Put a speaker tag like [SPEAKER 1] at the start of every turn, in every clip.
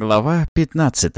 [SPEAKER 1] Глава 15.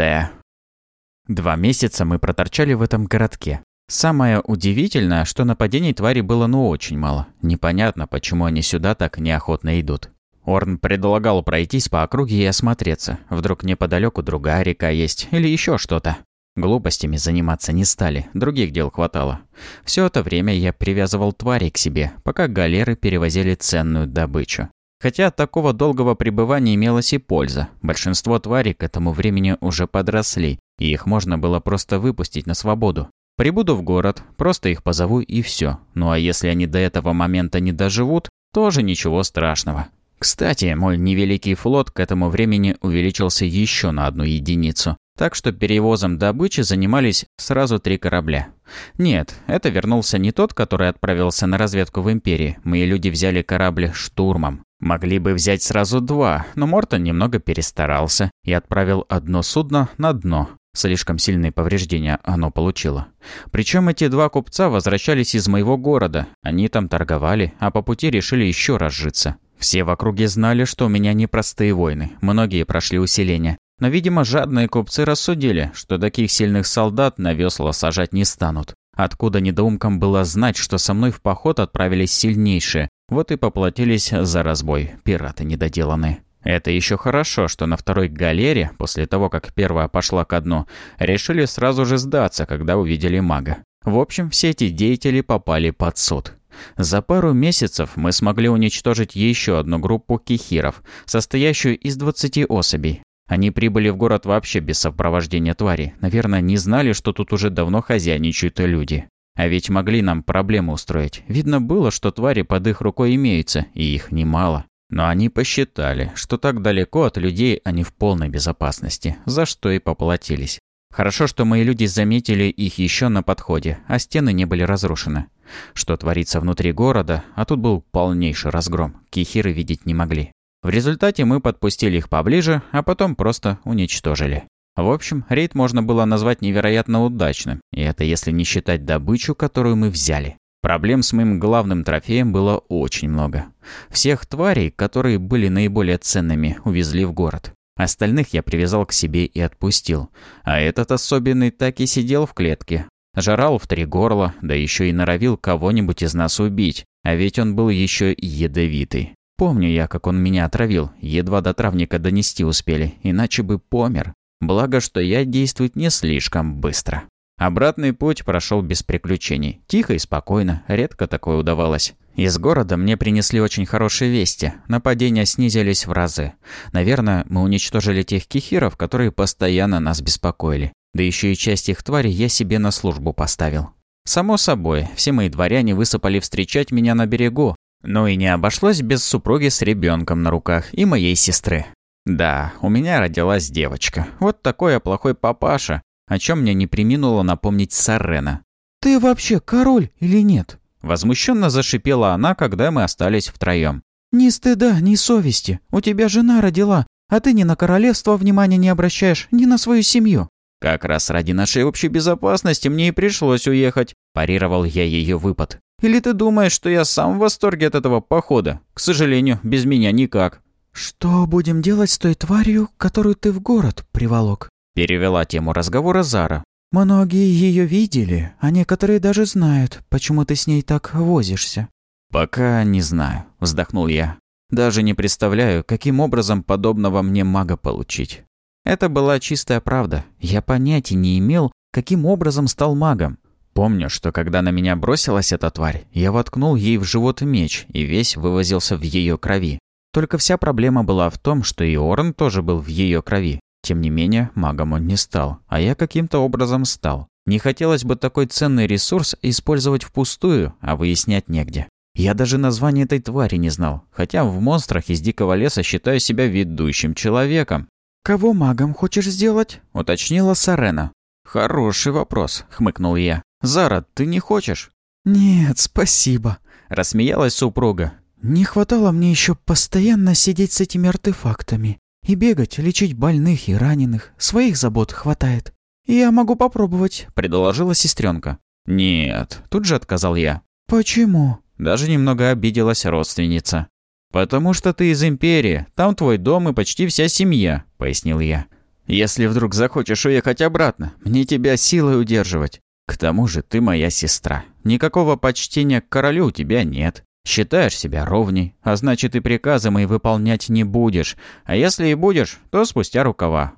[SPEAKER 1] Два месяца мы проторчали в этом городке. Самое удивительное, что нападений твари было ну очень мало. Непонятно, почему они сюда так неохотно идут. Орн предлагал пройтись по округе и осмотреться. Вдруг неподалеку другая река есть или еще что-то. Глупостями заниматься не стали, других дел хватало. Все это время я привязывал твари к себе, пока галеры перевозили ценную добычу. Хотя от такого долгого пребывания имелась и польза. Большинство тварей к этому времени уже подросли, и их можно было просто выпустить на свободу. Прибуду в город, просто их позову и все. Ну а если они до этого момента не доживут, тоже ничего страшного. Кстати, мой невеликий флот к этому времени увеличился еще на одну единицу. Так что перевозом добычи занимались сразу три корабля. Нет, это вернулся не тот, который отправился на разведку в Империи. Мои люди взяли корабль штурмом. Могли бы взять сразу два, но Мортон немного перестарался и отправил одно судно на дно. Слишком сильные повреждения оно получило. Причем эти два купца возвращались из моего города. Они там торговали, а по пути решили еще разжиться. Все в округе знали, что у меня непростые войны, многие прошли усиление. Но, видимо, жадные купцы рассудили, что таких сильных солдат на весла сажать не станут. Откуда недоумкам было знать, что со мной в поход отправились сильнейшие, вот и поплатились за разбой, пираты недоделанные. Это еще хорошо, что на второй галере, после того, как первая пошла ко дну, решили сразу же сдаться, когда увидели мага. В общем, все эти деятели попали под суд. За пару месяцев мы смогли уничтожить еще одну группу кихиров, состоящую из 20 особей. Они прибыли в город вообще без сопровождения твари. Наверное, не знали, что тут уже давно хозяйничают люди. А ведь могли нам проблемы устроить. Видно было, что твари под их рукой имеются, и их немало. Но они посчитали, что так далеко от людей они в полной безопасности, за что и поплатились. Хорошо, что мои люди заметили их еще на подходе, а стены не были разрушены. Что творится внутри города, а тут был полнейший разгром, кихиры видеть не могли. В результате мы подпустили их поближе, а потом просто уничтожили. В общем, рейд можно было назвать невероятно удачным, и это если не считать добычу, которую мы взяли. Проблем с моим главным трофеем было очень много. Всех тварей, которые были наиболее ценными, увезли в город. Остальных я привязал к себе и отпустил. А этот особенный так и сидел в клетке. Жрал в три горла, да еще и норовил кого-нибудь из нас убить. А ведь он был еще и ядовитый. Помню я, как он меня отравил. Едва до травника донести успели, иначе бы помер. Благо, что я действует не слишком быстро. Обратный путь прошел без приключений. Тихо и спокойно, редко такое удавалось. Из города мне принесли очень хорошие вести. Нападения снизились в разы. Наверное, мы уничтожили тех кихиров, которые постоянно нас беспокоили. Да еще и часть их тварей я себе на службу поставил. Само собой, все мои дворяне высыпали встречать меня на берегу, ну и не обошлось без супруги с ребенком на руках и моей сестры. Да, у меня родилась девочка. Вот такой я плохой папаша, о чем мне не приминула напомнить Сарена.
[SPEAKER 2] «Ты вообще король или нет?»
[SPEAKER 1] Возмущенно зашипела она, когда мы остались втроем.
[SPEAKER 2] «Ни стыда, ни совести. У тебя жена родила, а ты ни на королевство внимания не обращаешь, ни на свою семью.
[SPEAKER 1] «Как раз ради нашей общей безопасности мне и пришлось уехать», – парировал я ее выпад. «Или ты думаешь, что я сам в восторге от этого похода? К сожалению, без меня никак».
[SPEAKER 2] «Что будем делать с той тварью, которую ты в город приволок?»
[SPEAKER 1] – перевела тему разговора Зара.
[SPEAKER 2] «Многие ее видели, а некоторые даже знают, почему ты с ней так возишься».
[SPEAKER 1] «Пока не знаю», – вздохнул я. «Даже не представляю, каким образом подобного мне мага получить. Это была чистая правда. Я понятия не имел, каким образом стал магом. Помню, что когда на меня бросилась эта тварь, я воткнул ей в живот меч и весь вывозился в ее крови. Только вся проблема была в том, что и Орн тоже был в ее крови. Тем не менее, магом он не стал, а я каким-то образом стал. Не хотелось бы такой ценный ресурс использовать впустую, а выяснять негде. Я даже название этой твари не знал, хотя в «Монстрах из дикого леса» считаю себя ведущим человеком.
[SPEAKER 2] «Кого магом хочешь сделать?»
[SPEAKER 1] – уточнила Сарена. «Хороший вопрос», – хмыкнул я. «Зара, ты не хочешь?»
[SPEAKER 2] «Нет, спасибо», –
[SPEAKER 1] рассмеялась супруга.
[SPEAKER 2] «Не хватало мне еще постоянно сидеть с этими артефактами. И бегать, лечить больных и раненых. Своих забот хватает». «Я могу попробовать», – предложила сестренка.
[SPEAKER 1] «Нет», – тут же отказал я.
[SPEAKER 2] «Почему?»
[SPEAKER 1] – даже немного обиделась родственница. «Потому что ты из Империи, там твой дом и почти вся семья», — пояснил я. «Если вдруг захочешь уехать обратно, мне тебя силой удерживать. К тому же ты моя сестра. Никакого почтения к королю у тебя нет. Считаешь себя ровней, а значит и приказы мои выполнять не будешь. А если и будешь, то спустя рукава».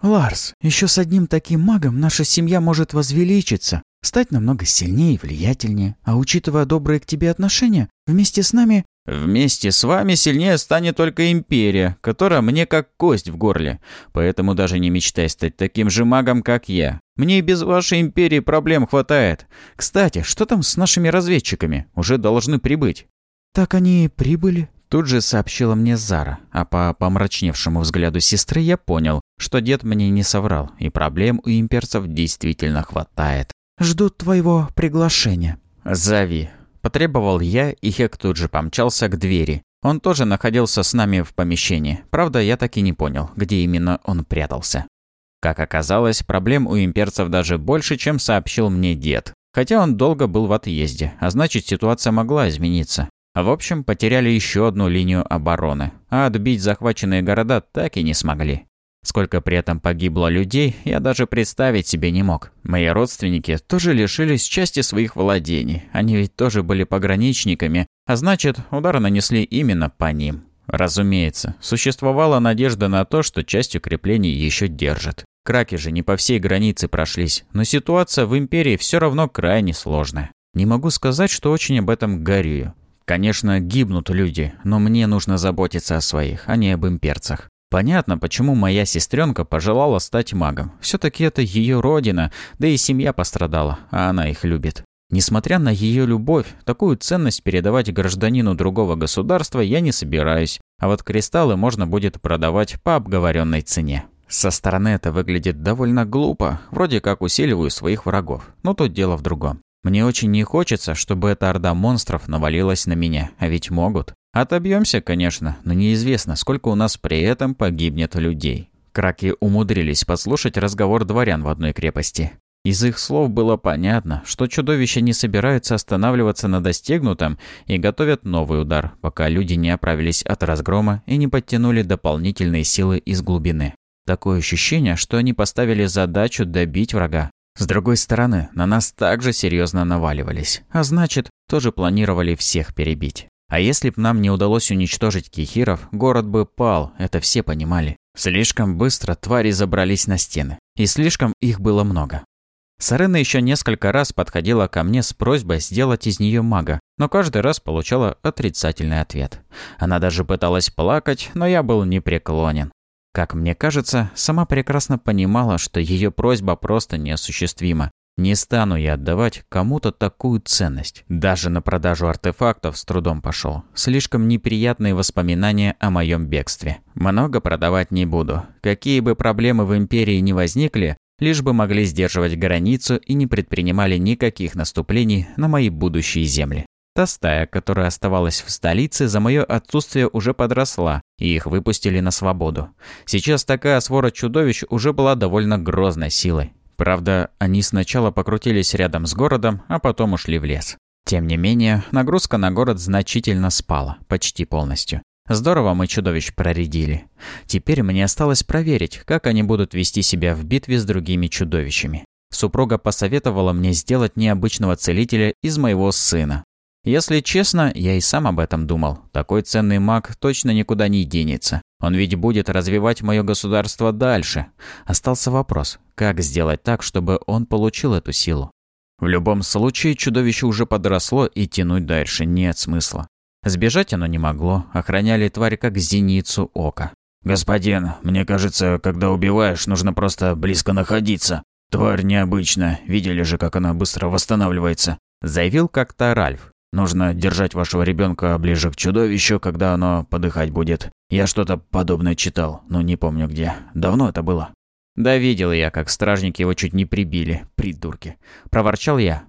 [SPEAKER 2] «Ларс, еще с одним таким магом наша семья может возвеличиться, стать намного сильнее и влиятельнее. А учитывая добрые к тебе отношения, вместе с нами
[SPEAKER 1] Вместе с вами сильнее станет только империя, которая мне как кость в горле. Поэтому даже не мечтай стать таким же магом, как я. Мне и без вашей империи проблем хватает. Кстати, что там с нашими разведчиками? Уже должны прибыть».
[SPEAKER 2] «Так они и прибыли», —
[SPEAKER 1] тут же сообщила мне Зара. А по помрачневшему взгляду сестры я понял, что дед мне не соврал, и проблем у имперцев действительно хватает.
[SPEAKER 2] «Ждут твоего приглашения».
[SPEAKER 1] «Зови», Потребовал я, и Хек тут же помчался к двери. Он тоже находился с нами в помещении. Правда, я так и не понял, где именно он прятался. Как оказалось, проблем у имперцев даже больше, чем сообщил мне дед. Хотя он долго был в отъезде, а значит ситуация могла измениться. А в общем, потеряли еще одну линию обороны, а отбить захваченные города так и не смогли. Сколько при этом погибло людей, я даже представить себе не мог. Мои родственники тоже лишились части своих владений, они ведь тоже были пограничниками, а значит, удар нанесли именно по ним. Разумеется, существовала надежда на то, что часть укреплений еще держит. Краки же не по всей границе прошлись, но ситуация в Империи все равно крайне сложная. Не могу сказать, что очень об этом горюю. Конечно, гибнут люди, но мне нужно заботиться о своих, а не об имперцах. Понятно, почему моя сестренка пожелала стать магом. Все-таки это ее родина, да и семья пострадала, а она их любит. Несмотря на ее любовь, такую ценность передавать гражданину другого государства я не собираюсь, а вот кристаллы можно будет продавать по обговоренной цене. Со стороны это выглядит довольно глупо, вроде как усиливаю своих врагов, но тут дело в другом. Мне очень не хочется, чтобы эта орда монстров навалилась на меня, а ведь могут. Отобьемся, конечно, но неизвестно, сколько у нас при этом погибнет людей. Краки умудрились подслушать разговор дворян в одной крепости. Из их слов было понятно, что чудовища не собираются останавливаться на достигнутом и готовят новый удар, пока люди не оправились от разгрома и не подтянули дополнительные силы из глубины. Такое ощущение, что они поставили задачу добить врага. С другой стороны, на нас также серьезно наваливались, а значит, тоже планировали всех перебить. А если б нам не удалось уничтожить кихиров, город бы пал, это все понимали. Слишком быстро твари забрались на стены. И слишком их было много. Сарена еще несколько раз подходила ко мне с просьбой сделать из нее мага, но каждый раз получала отрицательный ответ. Она даже пыталась плакать, но я был непреклонен. Как мне кажется, сама прекрасно понимала, что ее просьба просто неосуществима, не стану я отдавать кому-то такую ценность. Даже на продажу артефактов с трудом пошел. Слишком неприятные воспоминания о моем бегстве. Много продавать не буду. Какие бы проблемы в Империи не возникли, лишь бы могли сдерживать границу и не предпринимали никаких наступлений на мои будущие земли. Та стая, которая оставалась в столице, за мое отсутствие уже подросла, и их выпустили на свободу. Сейчас такая свора чудовищ уже была довольно грозной силой. Правда, они сначала покрутились рядом с городом, а потом ушли в лес. Тем не менее, нагрузка на город значительно спала, почти полностью. Здорово мы чудовищ проредили. Теперь мне осталось проверить, как они будут вести себя в битве с другими чудовищами. Супруга посоветовала мне сделать необычного целителя из моего сына. Если честно, я и сам об этом думал. Такой ценный маг точно никуда не денется. Он ведь будет развивать мое государство дальше. Остался вопрос, как сделать так, чтобы он получил эту силу? В любом случае, чудовище уже подросло, и тянуть дальше нет смысла. Сбежать оно не могло, охраняли тварь как зеницу ока.
[SPEAKER 3] «Господин, мне кажется, когда убиваешь, нужно просто близко находиться. Тварь необычная, видели же, как она быстро восстанавливается», –
[SPEAKER 1] заявил как-то Ральф.
[SPEAKER 3] «Нужно держать вашего ребенка ближе к чудовищу, когда оно подыхать будет. Я что-то подобное читал, но не помню где. Давно это было.
[SPEAKER 1] Да видел я, как стражники его чуть не прибили, придурки. Проворчал я.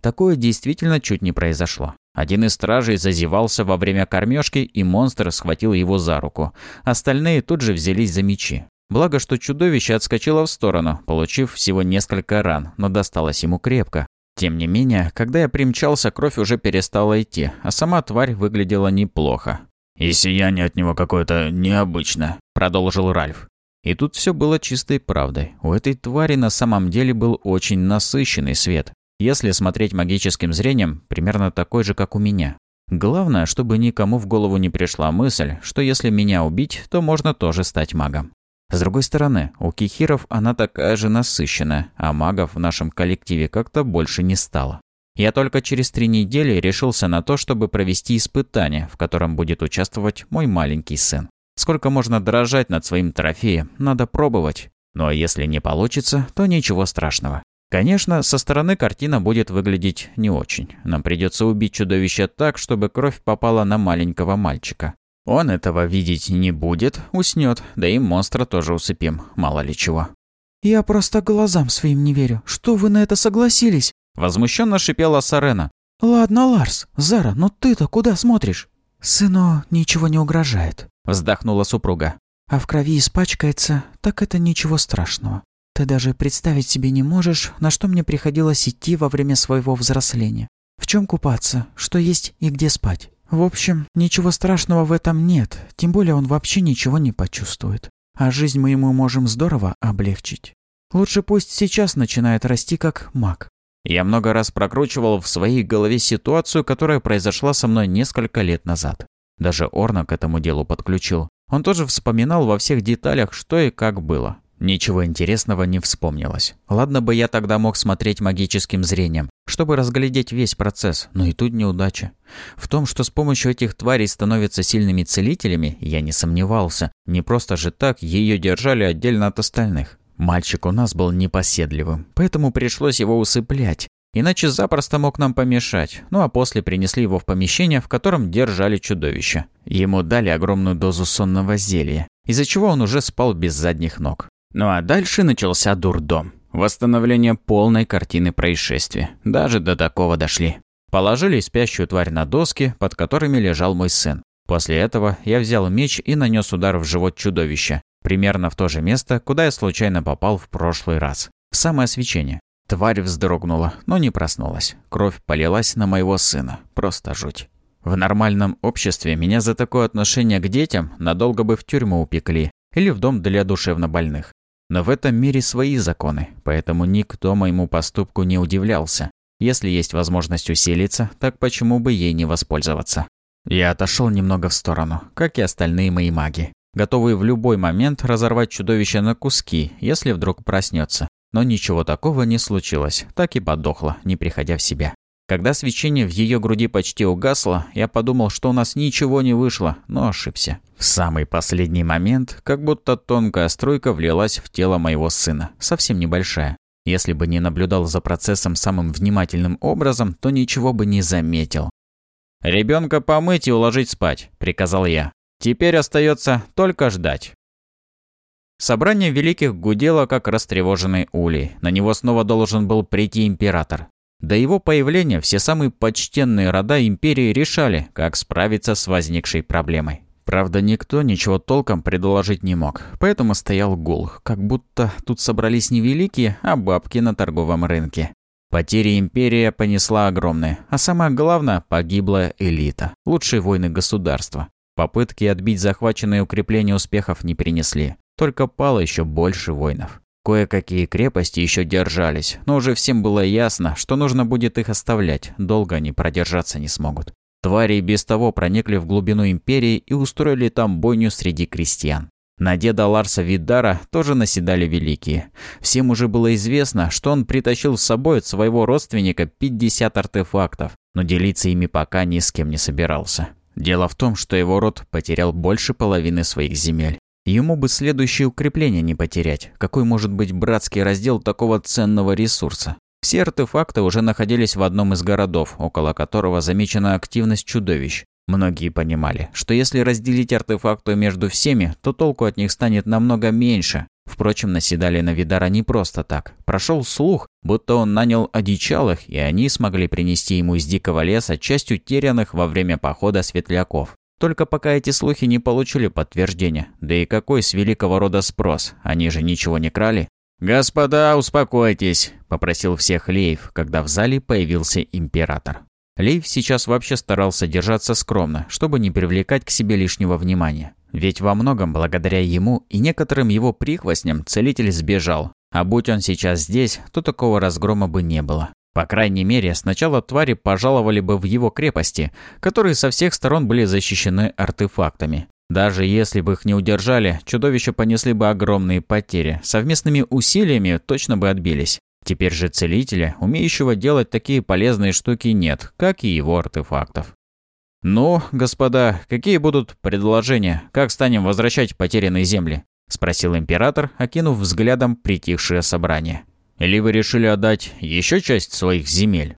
[SPEAKER 1] Такое действительно чуть не произошло. Один из стражей зазевался во время кормежки, и монстр схватил его за руку. Остальные тут же взялись за мечи. Благо, что чудовище отскочило в сторону, получив всего несколько ран, но досталось ему крепко. Тем не менее, когда я примчался, кровь уже перестала идти, а сама тварь выглядела неплохо.
[SPEAKER 3] «И сияние от него какое-то необычное», – продолжил Ральф.
[SPEAKER 1] И тут все было чистой правдой. У этой твари на самом деле был очень насыщенный свет. Если смотреть магическим зрением, примерно такой же, как у меня. Главное, чтобы никому в голову не пришла мысль, что если меня убить, то можно тоже стать магом. С другой стороны, у кихиров она такая же насыщенная, а магов в нашем коллективе как-то больше не стало. Я только через три недели решился на то, чтобы провести испытание, в котором будет участвовать мой маленький сын. Сколько можно дорожать над своим трофеем, надо пробовать. Но если не получится, то ничего страшного. Конечно, со стороны картина будет выглядеть не очень. Нам придется убить чудовище так, чтобы кровь попала на маленького мальчика. Он этого видеть не будет, уснет, да и монстра тоже усыпим, мало ли чего.
[SPEAKER 2] «Я просто глазам своим не верю. Что вы на это согласились?»
[SPEAKER 1] Возмущенно шипела Сарена.
[SPEAKER 2] «Ладно, Ларс, Зара, но ты-то куда смотришь?» «Сыно ничего не угрожает», —
[SPEAKER 1] вздохнула супруга.
[SPEAKER 2] «А в крови испачкается, так это ничего страшного. Ты даже представить себе не можешь, на что мне приходилось идти во время своего взросления. В чем купаться, что есть и где спать. В общем, ничего страшного в этом нет, тем более он вообще ничего не почувствует. А жизнь мы ему можем здорово облегчить. Лучше пусть сейчас начинает расти как маг.
[SPEAKER 1] Я много раз прокручивал в своей голове ситуацию, которая произошла со мной несколько лет назад. Даже Орна к этому делу подключил. Он тоже вспоминал во всех деталях, что и как было. Ничего интересного не вспомнилось. Ладно бы я тогда мог смотреть магическим зрением, чтобы разглядеть весь процесс, но и тут неудача. В том, что с помощью этих тварей становятся сильными целителями, я не сомневался. Не просто же так ее держали отдельно от остальных. Мальчик у нас был непоседливым, поэтому пришлось его усыплять, иначе запросто мог нам помешать, ну а после принесли его в помещение, в котором держали чудовище. Ему дали огромную дозу сонного зелья, из-за чего он уже спал без задних ног. Ну а дальше начался дурдом. Восстановление полной картины происшествия. Даже до такого дошли. Положили спящую тварь на доски, под которыми лежал мой сын. После этого я взял меч и нанес удар в живот чудовища, Примерно в то же место, куда я случайно попал в прошлый раз. В самое свечение. Тварь вздрогнула, но не проснулась. Кровь полилась на моего сына. Просто жуть. В нормальном обществе меня за такое отношение к детям надолго бы в тюрьму упекли или в дом для душевнобольных. Но в этом мире свои законы, поэтому никто моему поступку не удивлялся. Если есть возможность усилиться, так почему бы ей не воспользоваться? Я отошел немного в сторону, как и остальные мои маги готовые в любой момент разорвать чудовище на куски, если вдруг проснется. Но ничего такого не случилось, так и подохла, не приходя в себя. Когда свечение в ее груди почти угасло, я подумал, что у нас ничего не вышло, но ошибся. В самый последний момент, как будто тонкая струйка влилась в тело моего сына, совсем небольшая. Если бы не наблюдал за процессом самым внимательным образом, то ничего бы не заметил. «Ребенка помыть и уложить спать», – приказал я. Теперь остается только ждать. Собрание великих гудело, как растревоженный улей. На него снова должен был прийти император. До его появления все самые почтенные рода империи решали, как справиться с возникшей проблемой. Правда, никто ничего толком предложить не мог, поэтому стоял гул, как будто тут собрались не великие, а бабки на торговом рынке. Потери империя понесла огромные, а самое главное – погибла элита, лучшие войны государства. Попытки отбить захваченные укрепления успехов не принесли. Только пало еще больше воинов. Кое-какие крепости еще держались, но уже всем было ясно, что нужно будет их оставлять, долго они продержаться не смогут. Твари без того проникли в глубину империи и устроили там бойню среди крестьян. На деда Ларса Видара тоже наседали великие. Всем уже было известно, что он притащил с собой от своего родственника 50 артефактов, но делиться ими пока ни с кем не собирался. Дело в том, что его род потерял больше половины своих земель. Ему бы следующее укрепление не потерять. Какой может быть братский раздел такого ценного ресурса? Все артефакты уже находились в одном из городов, около которого замечена активность чудовищ. Многие понимали, что если разделить артефакты между всеми, то толку от них станет намного меньше. Впрочем, наседали на Видара не просто так. Прошел слух, будто он нанял одичалых, и они смогли принести ему из дикого леса часть утерянных во время похода светляков. Только пока эти слухи не получили подтверждения. Да и какой с великого рода спрос? Они же ничего не крали. «Господа, успокойтесь», – попросил всех Леев, когда в зале появился император. Лейв сейчас вообще старался держаться скромно, чтобы не привлекать к себе лишнего внимания. Ведь во многом благодаря ему и некоторым его прихвостням целитель сбежал. А будь он сейчас здесь, то такого разгрома бы не было. По крайней мере, сначала твари пожаловали бы в его крепости, которые со всех сторон были защищены артефактами. Даже если бы их не удержали, чудовища понесли бы огромные потери. Совместными усилиями точно бы отбились. Теперь же целителя, умеющего делать такие полезные штуки, нет, как и его артефактов. «Ну, господа, какие будут предложения? Как станем возвращать потерянные земли?» – спросил император, окинув взглядом притихшее собрание. «Или вы решили отдать еще часть своих земель?»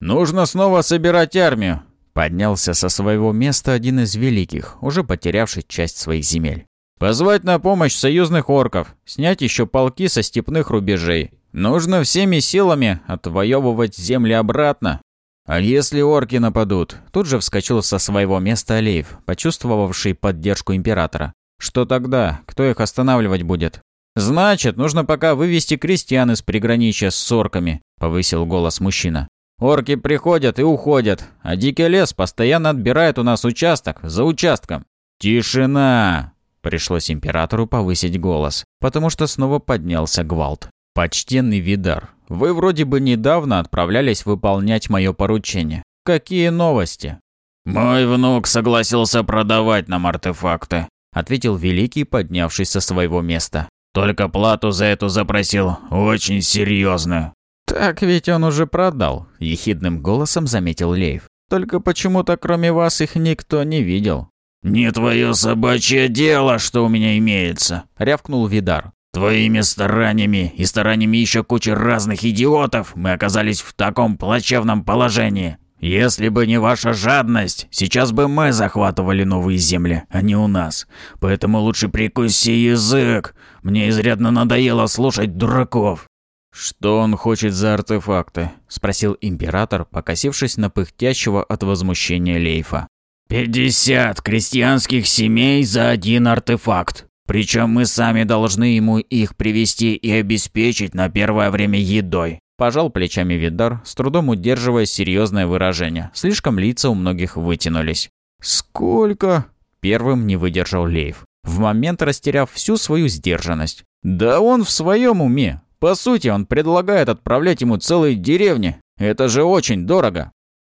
[SPEAKER 1] «Нужно снова собирать армию!» Поднялся со своего места один из великих, уже потерявший часть своих земель. «Позвать на помощь союзных орков, снять еще полки со степных рубежей, Нужно всеми силами отвоевывать земли обратно. А если орки нападут? Тут же вскочил со своего места Алеев, почувствовавший поддержку императора. Что тогда? Кто их останавливать будет? Значит, нужно пока вывести крестьян из приграничья с орками, повысил голос мужчина. Орки приходят и уходят, а дикий лес постоянно отбирает у нас участок за участком. Тишина! Пришлось императору повысить голос, потому что снова поднялся гвалт. «Почтенный Видар, вы вроде бы недавно отправлялись выполнять мое поручение. Какие новости?»
[SPEAKER 3] «Мой внук согласился продавать нам артефакты», –
[SPEAKER 1] ответил Великий, поднявшись со своего места.
[SPEAKER 3] «Только плату за эту запросил, очень серьезную».
[SPEAKER 1] «Так ведь он уже продал», – ехидным голосом заметил Лейв. «Только почему-то кроме вас их никто не видел».
[SPEAKER 3] «Не твое собачье дело, что у меня имеется», –
[SPEAKER 1] рявкнул Видар.
[SPEAKER 3] Твоими стараниями и стараниями еще кучи разных идиотов мы оказались в таком плачевном положении. Если бы не ваша жадность, сейчас бы мы захватывали новые земли, а не у нас. Поэтому лучше прикуси язык. Мне изрядно надоело слушать дураков».
[SPEAKER 1] «Что он хочет за артефакты?» – спросил император, покосившись на пыхтящего от возмущения Лейфа.
[SPEAKER 3] «Пятьдесят крестьянских семей за один артефакт», причем мы сами должны ему их привести и обеспечить на первое время едой.
[SPEAKER 1] Пожал плечами Видар, с трудом удерживая серьезное выражение. Слишком лица у многих вытянулись. «Сколько?» Первым не выдержал Лейв, в момент растеряв всю свою сдержанность. «Да он в своем уме. По сути, он предлагает отправлять ему целые деревни. Это же очень дорого».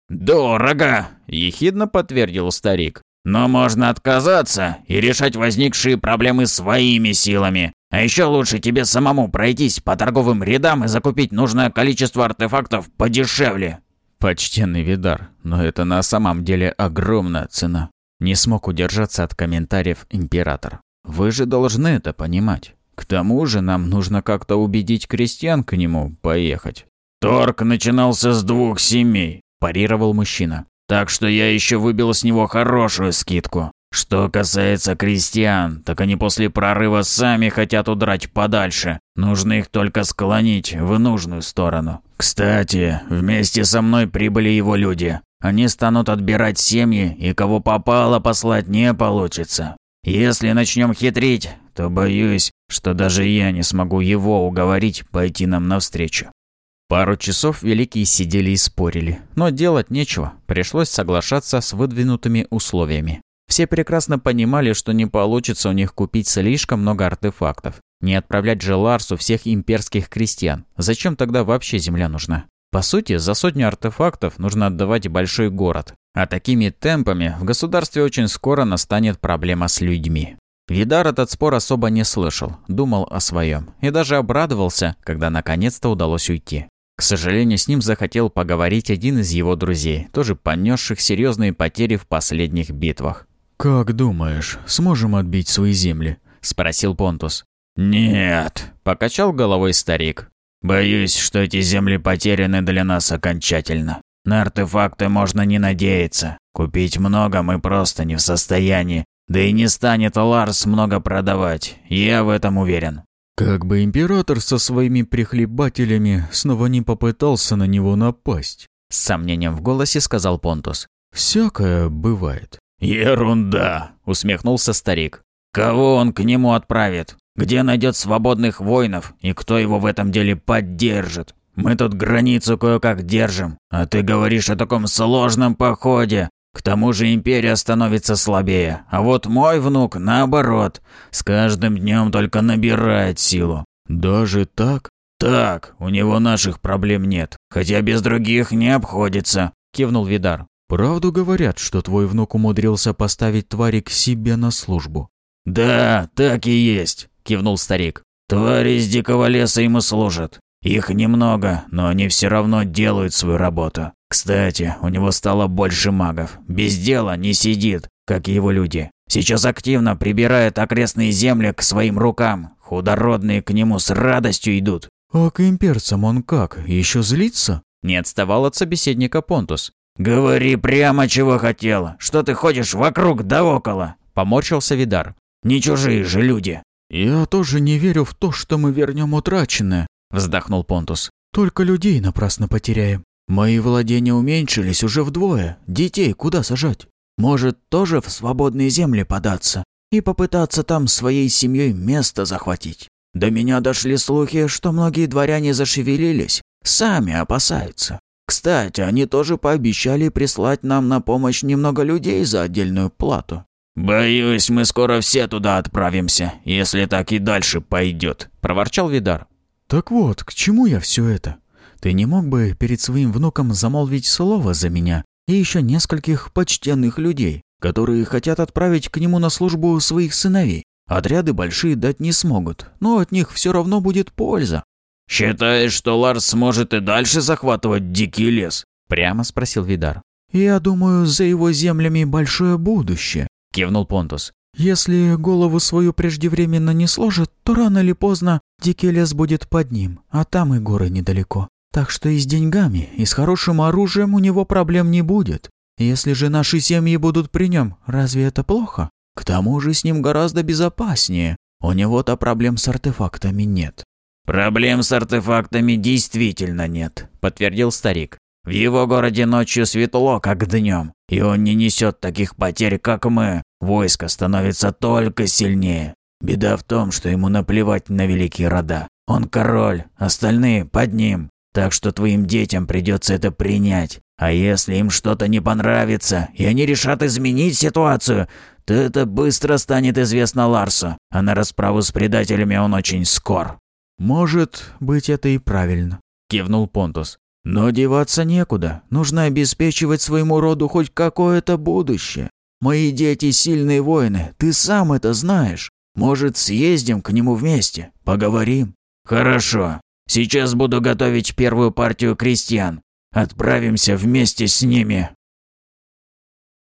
[SPEAKER 3] «Дорого!» – ехидно подтвердил старик. Но можно отказаться и решать возникшие проблемы своими силами. А еще лучше тебе самому пройтись по торговым рядам и закупить нужное количество артефактов подешевле.
[SPEAKER 1] Почтенный Видар, но это на самом деле огромная цена. Не смог удержаться от комментариев император. Вы же должны это понимать. К тому же нам нужно как-то убедить крестьян к нему поехать.
[SPEAKER 3] Торг начинался с двух семей, парировал мужчина. Так что я еще выбил с него хорошую скидку. Что касается крестьян, так они после прорыва сами хотят удрать подальше. Нужно их только склонить в нужную сторону. Кстати, вместе со мной прибыли его люди. Они станут отбирать семьи, и кого попало послать не получится. Если начнем хитрить, то боюсь, что даже я не смогу его уговорить пойти нам навстречу.
[SPEAKER 1] Пару часов великие сидели и спорили, но делать нечего, пришлось соглашаться с выдвинутыми условиями. Все прекрасно понимали, что не получится у них купить слишком много артефактов, не отправлять же Ларсу всех имперских крестьян. Зачем тогда вообще земля нужна? По сути, за сотню артефактов нужно отдавать большой город. А такими темпами в государстве очень скоро настанет проблема с людьми. Видар этот спор особо не слышал, думал о своем и даже обрадовался, когда наконец-то удалось уйти. К сожалению, с ним захотел поговорить один из его друзей, тоже понесших серьезные потери в последних битвах.
[SPEAKER 4] «Как думаешь, сможем отбить свои земли?» – спросил Понтус.
[SPEAKER 3] «Нет», – покачал головой старик. «Боюсь, что эти земли потеряны для нас окончательно. На артефакты можно не надеяться. Купить много мы просто не в состоянии. Да и не станет Ларс много продавать, я в этом уверен.
[SPEAKER 4] Как бы император со своими прихлебателями снова не попытался на него напасть.
[SPEAKER 1] С сомнением в голосе сказал Понтус.
[SPEAKER 4] «Всякое бывает».
[SPEAKER 3] «Ерунда!» – усмехнулся старик. «Кого он к нему отправит? Где найдет свободных воинов? И кто его в этом деле поддержит? Мы тут границу кое-как держим, а ты говоришь о таком сложном походе. К тому же империя становится слабее, а вот мой внук наоборот, с каждым днем только набирает силу.
[SPEAKER 4] Даже так?
[SPEAKER 3] Так, у него наших проблем нет, хотя без других не обходится,
[SPEAKER 1] кивнул Видар.
[SPEAKER 4] Правду говорят, что твой внук умудрился поставить твари к себе на службу.
[SPEAKER 3] Да, так и есть, кивнул старик. Твари из дикого леса ему служат. Их немного, но они все равно делают свою работу. Кстати, у него стало больше магов. Без дела не сидит, как и его люди. Сейчас активно прибирает окрестные земли к своим рукам. Худородные к нему с радостью идут.
[SPEAKER 4] А к имперцам он как, еще злится?
[SPEAKER 1] Не отставал от собеседника Понтус.
[SPEAKER 3] «Говори прямо, чего хотела. Что ты ходишь вокруг да около?»
[SPEAKER 1] Поморщился Видар.
[SPEAKER 3] «Не чужие же люди».
[SPEAKER 4] «Я тоже не верю в то, что мы вернем утраченное», –
[SPEAKER 1] вздохнул Понтус.
[SPEAKER 4] «Только людей напрасно потеряем». Мои владения уменьшились уже вдвое. Детей куда сажать? Может, тоже в свободные земли податься и попытаться там своей семьей место захватить? До меня дошли слухи, что многие дворяне зашевелились, сами опасаются. Кстати, они тоже пообещали прислать нам на помощь немного людей за отдельную плату.
[SPEAKER 3] «Боюсь, мы скоро все туда отправимся, если так и дальше пойдет», – проворчал Видар.
[SPEAKER 4] «Так вот, к чему я все это?» Ты не мог бы перед своим внуком замолвить слово за меня и еще нескольких почтенных людей, которые хотят отправить к нему на службу своих сыновей? Отряды большие дать не смогут, но от них все равно будет польза».
[SPEAKER 3] «Считаешь, что Ларс сможет и дальше захватывать дикий лес?»
[SPEAKER 1] – прямо спросил Видар.
[SPEAKER 4] «Я думаю, за его землями большое будущее», –
[SPEAKER 1] кивнул Понтус.
[SPEAKER 4] «Если голову свою преждевременно не сложит, то рано или поздно дикий лес будет под ним, а там и горы недалеко. Так что и с деньгами, и с хорошим оружием у него проблем не будет. Если же наши семьи будут при нем, разве это плохо? К тому же с ним гораздо безопаснее. У него-то проблем с артефактами нет».
[SPEAKER 3] «Проблем с артефактами действительно нет», – подтвердил старик. «В его городе ночью светло, как днем, и он не несет таких потерь, как мы. Войско становится только сильнее. Беда в том, что ему наплевать на великие рода. Он король, остальные под ним. Так что твоим детям придется это принять. А если им что-то не понравится, и они решат изменить ситуацию, то это быстро станет известно Ларсу, а на расправу с предателями он очень скор».
[SPEAKER 4] «Может быть, это и правильно», – кивнул Понтус. «Но деваться некуда. Нужно обеспечивать своему роду хоть какое-то будущее. Мои дети – сильные воины, ты сам это знаешь. Может, съездим к нему вместе, поговорим?»
[SPEAKER 3] «Хорошо», Сейчас буду готовить первую партию крестьян. Отправимся вместе с ними